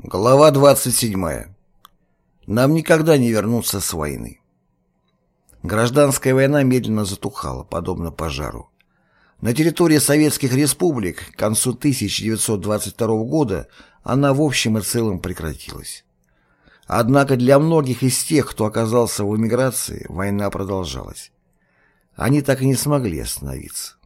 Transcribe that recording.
Глава 27. Нам никогда не вернуться с войны. Гражданская война медленно затухала, подобно пожару. На территории советских республик к концу 1922 года она в общем и целом прекратилась. Однако для многих из тех, кто оказался в эмиграции, война продолжалась. Они так и не смогли остановиться.